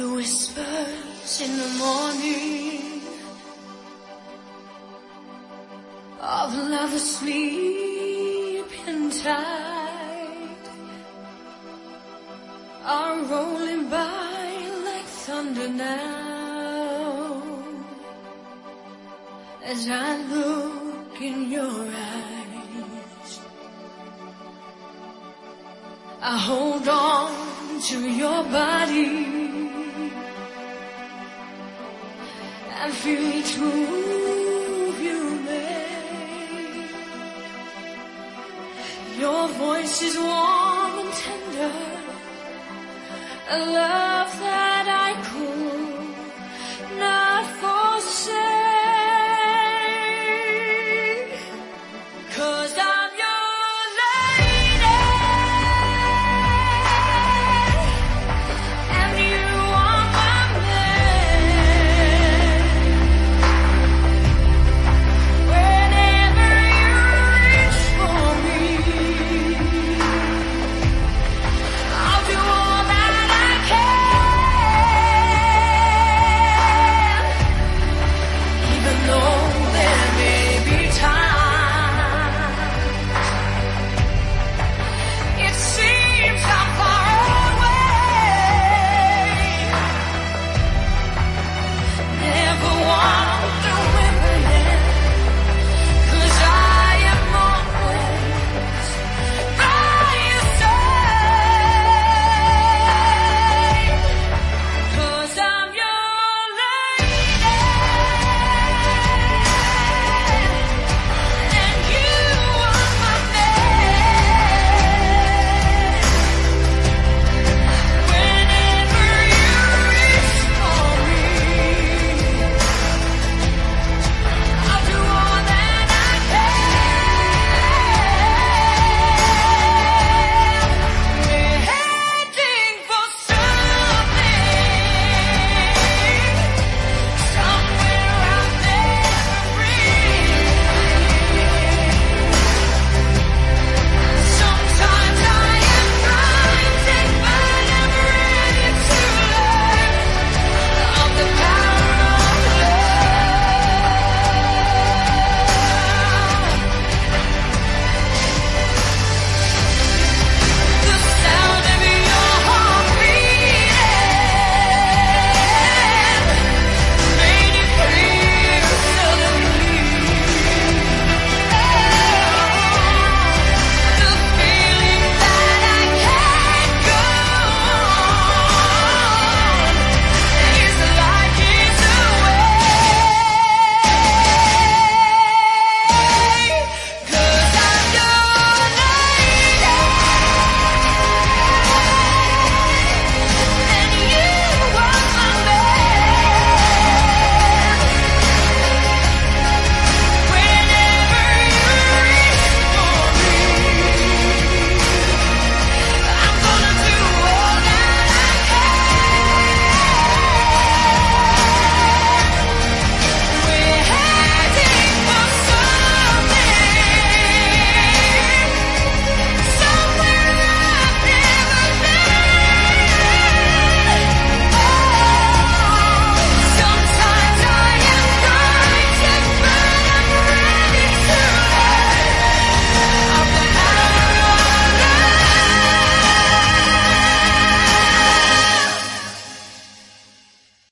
The whispers in the morning of love asleep and tight are rolling by like thunder now as I look in your eyes. I hold on to your body each move you make. Your voice is warm and tender, a love